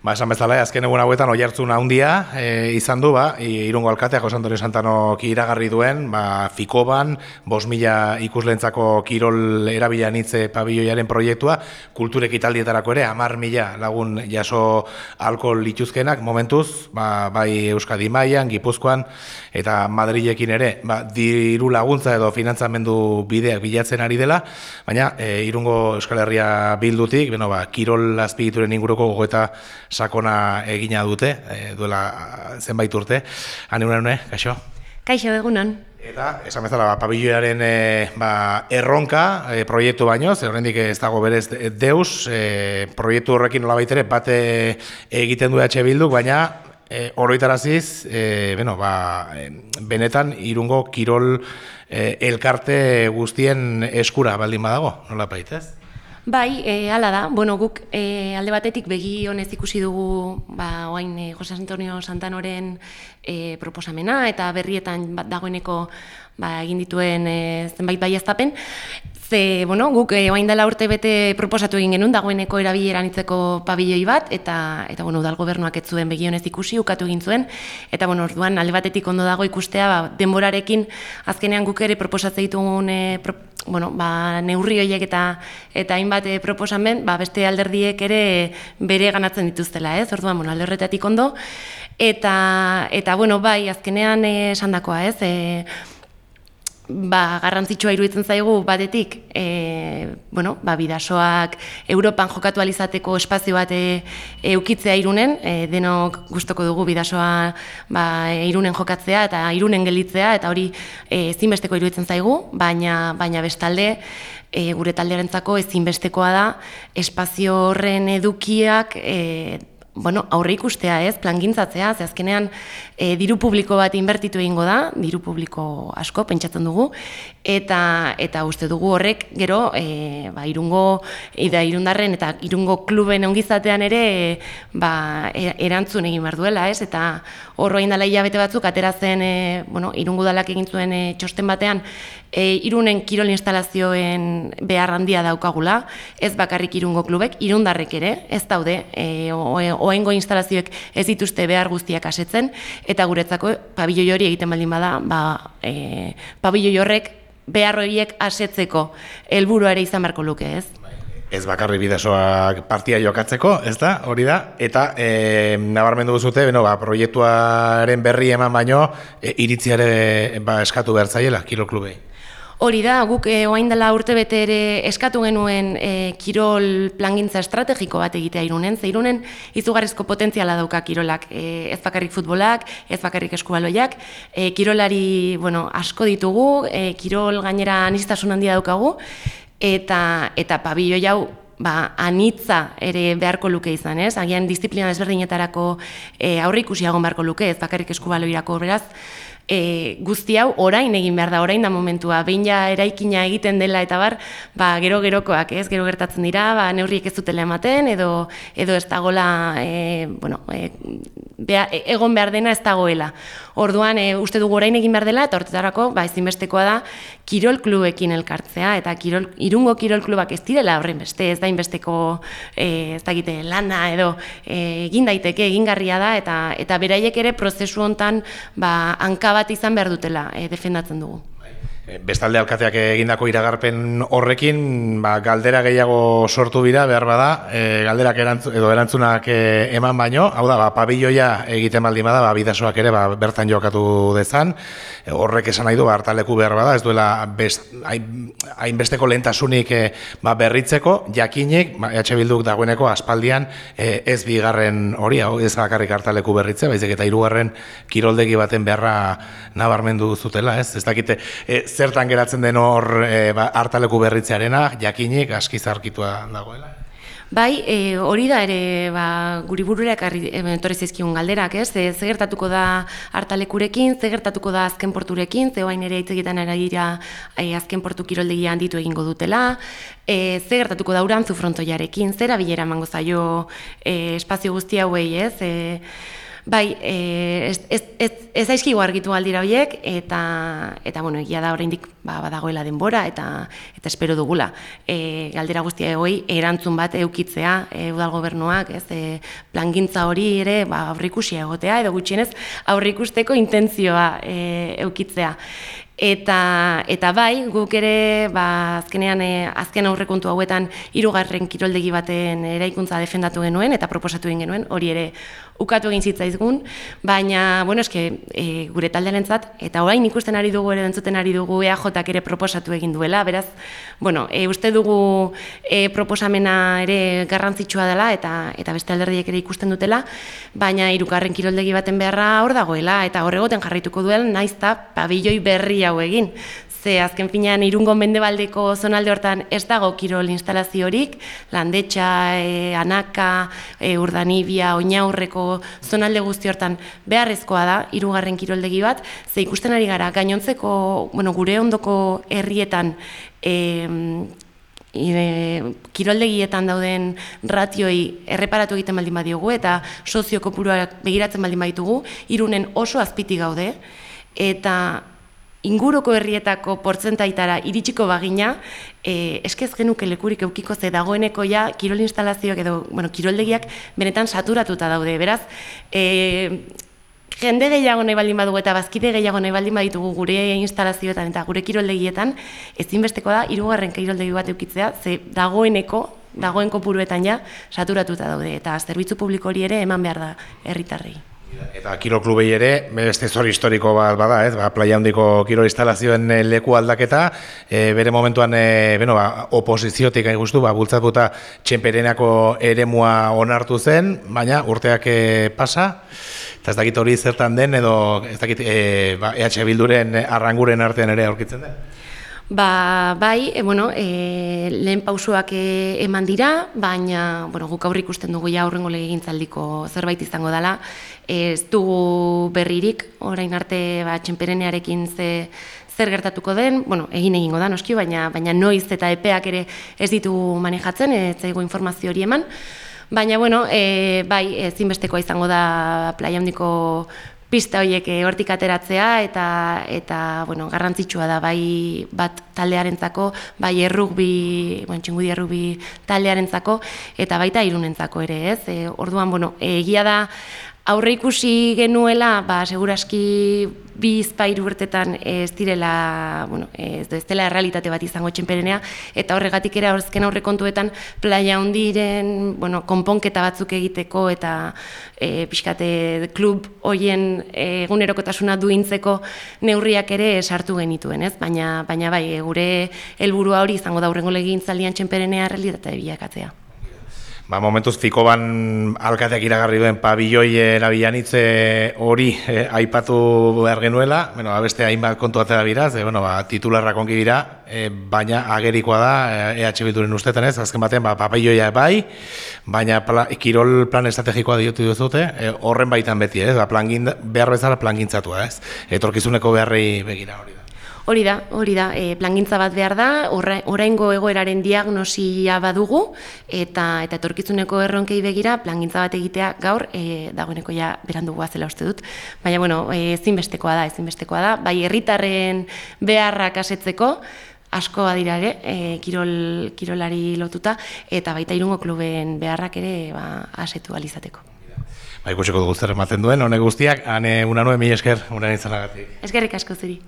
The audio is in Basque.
Ba, esan bezala, azken egun hauetan oiartzun handia e, izan du, ba, irungo alkateak Jose Antonio Santanok iragarri duen, ba, Fikoban, bos mila ikuslentzako kirol erabilan hitze pabilloiaren proiektua, kulturek italdietarako ere, amar mila lagun jaso alkohol lituzkenak, momentuz, ba, bai Euskadi Maian, Gipuzkoan, eta Madrilekin ere, ba, diru laguntza edo finantzamendu bideak bilatzen ari dela, baina e, irungo Euskal Herria bildutik, beno, ba, kirol azpigituren inguruko gogoeta sakona egina dute, e, duela zenbait urte. Hane unare, kaixo? Kaixo, egunon. Eta, esan bezala, ba, pabilloaren e, ba, erronka e, proiektu baino, zer horrendik ez dago berez deus, e, proiektu horrekin nola baitere, bate egiten du EH Bilduk, baina e, oroitaraziz, e, bueno, ba, benetan, irungo kirol e, elkarte guztien eskura baldin badago, nola baitez? Bai, e, ala da. Bueno, guk e, alde batetik begi honez ikusi dugu ba, oain e, Jose Antonio Santanoren e, proposamena eta berrietan bat dagoeneko ba, egin dituen e, zenbait bai eztapen. Ze, bueno, guk e, oain dela urte bete proposatu egin genuen dagoeneko erabileran itzeko pabilloi bat eta, eta bueno, udal gobernuak ez zuen begi honez ikusi, ukatu egin zuen. Eta, bueno, orduan, alde batetik ondo dago ikustea, ba, denborarekin azkenean guk ere proposatzen ditugun e, bueno, ba, neurri horiek eta eta hainbat e, proposamen, ba, beste alderdiek ere bere ganatzen dituztela, ez? Orduan, bueno, alde horretatik ondo eta eta bueno, bai, azkenean eh, esandakoa, ez? E, ba, garrantzitsua iruditzen zaigu batetik, e, bueno, ba, bidasoak Europan jokatu alizateko espazio bat e, eukitzea irunen, e, denok gustoko dugu bidasoa ba, irunen jokatzea eta irunen gelitzea, eta hori e, ezinbesteko iruditzen zaigu, baina, baina bestalde, e, gure taldearentzako ezinbestekoa da espazio horren edukiak e, bueno, aurre ikustea ez, plangintzatzea, ze azkenean e, diru publiko bat inbertitu egingo da, diru publiko asko pentsatzen dugu, eta eta uste dugu horrek gero e, ba, irungo eta irundarren eta irungo kluben ongizatean ere ba, e, erantzun egin behar duela, ez? eta horro indala hilabete batzuk ateratzen e, bueno, irungo dalak egin zuen e, txosten batean e, irunen kirol instalazioen behar handia daukagula, ez bakarrik irungo klubek, irundarrek ere, ez daude, e, oengo instalazioek ez dituzte behar guztiak asetzen, eta guretzako pabilloi hori egiten baldin bada, ba, e, pabilloi horrek behar horiek asetzeko helburuare izan beharko luke, ez? Ez bakarri bidesoak partia jokatzeko, ez da, hori da, eta e, nabarmendu duzute, beno, ba, proiektuaren berri eman baino, e, iritziare ba, eskatu behar zaiela, kilo klubei. Hori da, guk e, oain dela urte bete ere eskatu genuen e, kirol plangintza estrategiko bat egitea irunen, ze irunen izugarrizko potentziala dauka kirolak, e, ez bakarrik futbolak, ez bakarrik eskubaloiak, e, kirolari bueno, asko ditugu, e, kirol gainera anistasun handia daukagu, eta, eta pabillo jau ba, anitza ere beharko luke izan, ez? Agian disiplina desberdinetarako e, aurre ikusiagon beharko luke, ez bakarrik eskubaloirako beraz, e, guzti hau orain egin behar da, orain da momentua, behin ja eraikina egiten dela eta bar, ba, gero gerokoak, ez, gero gertatzen dira, ba, neurriek ez dutela ematen, edo, edo ez dagoela, e, bueno, e, bea, egon behar dena ez dagoela. Orduan, e, uste dugu orain egin behar dela, eta hortetarako, ba, ezinbestekoa da, kirol klubekin elkartzea, eta kirol, irungo kirol klubak ez direla horren beste, ez da inbesteko, e, ez da gite, lana, edo, e, egin daiteke, egingarria da, eta, eta beraiek ere prozesu hontan, ba, hankaba bat izan behar dutela e, defendatzen dugu. Eh, bestalde alkateak egindako iragarpen horrekin, ba, galdera gehiago sortu bira, behar bada, e, galderak erantzu, edo erantzunak e, eman baino, hau da, ba, pabilloia egiten baldin bada, ba, bidasoak ere ba, bertan jokatu dezan, e, horrek esan nahi du, ba, hartaleku behar bada, ez duela hainbesteko hain lehentasunik e, ba, berritzeko, jakinik, ba, EH Bilduk dagoeneko aspaldian e, ez bigarren hori, hau ez bakarrik hartaleku berritze, baizik eta hirugarren kiroldegi baten beharra nabarmendu zutela, ez? Ez dakite, e, zertan geratzen den hor e, ba, hartaleku berritzearena, jakinik aski zarkitua dagoela. Bai, e, hori da ere ba, guri burureak etorri zizkigun galderak, ez? Ze, ze gertatuko da hartalekurekin, ze gertatuko da azken porturekin, ze hain ere hitz egiten eragira e, azken portu kiroldegia handitu egingo dutela, e, ze gertatuko da urantzu frontoiarekin, zera bilera mango zaio e, espazio guzti hauei, ez? E, Bai, e, ez, ez, ez, ez aizkigu argitu aldira horiek, eta, eta bueno, egia da oraindik ba, badagoela denbora, eta, eta espero dugula. E, galdera guztia hoi erantzun bat eukitzea, e, udal gobernuak, ez, e, plangintza hori ere ba, aurrikusia egotea, edo gutxienez aurrikusteko intentzioa e, eukitzea. Eta, eta bai, guk ere, ba, azkenean, e, azken aurrekontu hauetan, hirugarren kiroldegi baten eraikuntza defendatu genuen, eta proposatu genuen, hori ere ukatu egin zitzaizgun, baina, bueno, eske, e, gure taldearen zat, eta orain ikusten ari dugu, ere entzuten ari dugu, EAJak ere proposatu egin duela, beraz, bueno, e, uste dugu e, proposamena ere garrantzitsua dela, eta eta beste alderdiek ere ikusten dutela, baina hirugarren kiroldegi baten beharra hor dagoela, eta horregoten jarraituko duela, naiz eta pabilloi berri hau egin. Ze azken finean irungo mendebaldeko zonalde hortan ez dago kirol instalaziorik, landetxa, e, anaka, e, urdanibia, oinaurreko zonalde guzti hortan beharrezkoa da, irugarren kiroldegi bat, ze ikusten ari gara, gainontzeko, bueno, gure ondoko herrietan, e, e, kiroldegietan dauden ratioi erreparatu egiten baldin badiogu eta sozio kopuruak begiratzen baldin baditugu, irunen oso azpiti gaude, eta inguruko herrietako portzentaitara iritsiko bagina, e, eskez genuke lekurik eukiko ze dagoeneko ja kirol instalazioak edo bueno, kiroldegiak benetan saturatuta daude. Beraz, e, jende gehiago nahi baldin badugu eta bazkide gehiago nahi baldin baditugu gure instalazioetan eta gure kiroldegietan, ezinbesteko da, irugarren kiroldegi bat eukitzea, ze dagoeneko, dagoen kopuruetan ja, saturatuta daude, eta zerbitzu publiko hori ere eman behar da herritarrei. Eta kiro klubei ere, beste zori historiko bat bada, ez? Ba, playa handiko kiro instalazioen eh, leku aldaketa, e, bere momentuan, e, bueno, ba, oposiziotik hain guztu, ba, bultzatuta txemperenako eremua onartu zen, baina urteak e, pasa, eta ez dakit hori zertan den, edo ez dakit e, ba, EH Bilduren arranguren artean ere aurkitzen den. Ba, bai, e, bueno, e, lehen pausuak e, eman dira, baina bueno, guk aurrik ikusten dugu ja aurrengo legegintzaldiko zerbait izango dela. Ez dugu berririk, orain arte ba, txemperenearekin ze, zer gertatuko den, bueno, egin egingo da noski, baina, baina noiz eta epeak ere ez ditu manejatzen, ez zaigu informazio hori eman. Baina, bueno, e, bai, ezinbestekoa izango da playa handiko pista horiek eh, hortik ateratzea eta eta bueno, garrantzitsua da bai bat taldearentzako, bai errugbi, bueno, txingudi errugbi taldearentzako eta baita irunentzako ere, ez? E, orduan, bueno, egia da aurre ikusi genuela, ba, seguraski bi izpairu urtetan ez direla, bueno, ez, ez dela errealitate bat izango txenperenea, eta horregatik ere aurrezken aurre kontuetan playa hundiren, bueno, konponketa batzuk egiteko, eta e, pixkate klub hoien egunerokotasuna duintzeko neurriak ere sartu genituen, ez? Baina, baina bai, gure helburua hori izango da aurrengo legin txenperenea errealitate bilakatzea. Ba, momentuz ban alkateak iragarri duen pabilloi erabilanitze hori eh, aipatu behar genuela, bueno, beste hainbat kontu atzera biraz, e, bueno, ba, titularrak ongi dira, e, baina agerikoa da, EH Bilduren ustetan ez, azken batean, ba, pabilloia bai, baina pla, kirol plan estrategikoa diotu duzute, e, horren baitan beti ez, ba, plangin, behar bezala plangintzatua ez, etorkizuneko beharrei begira hori da. Hori da, hori da, e, plangintza bat behar da, oraingo egoeraren diagnosia badugu, eta eta etorkizuneko erronkei begira, plangintza bat egitea gaur, e, dagoeneko ja berandugu zela uste dut, baina bueno, e, ezinbestekoa da, ezinbestekoa da, bai herritarren beharrak asetzeko, asko badira ere, e, kirol, kirolari lotuta, eta baita irungo kluben beharrak ere ba, asetu alizateko. Ba, ikusiko dugu zer ematen duen, honek guztiak, hane una nuen mi esker, unan izanagatik. Eskerrik asko zuri.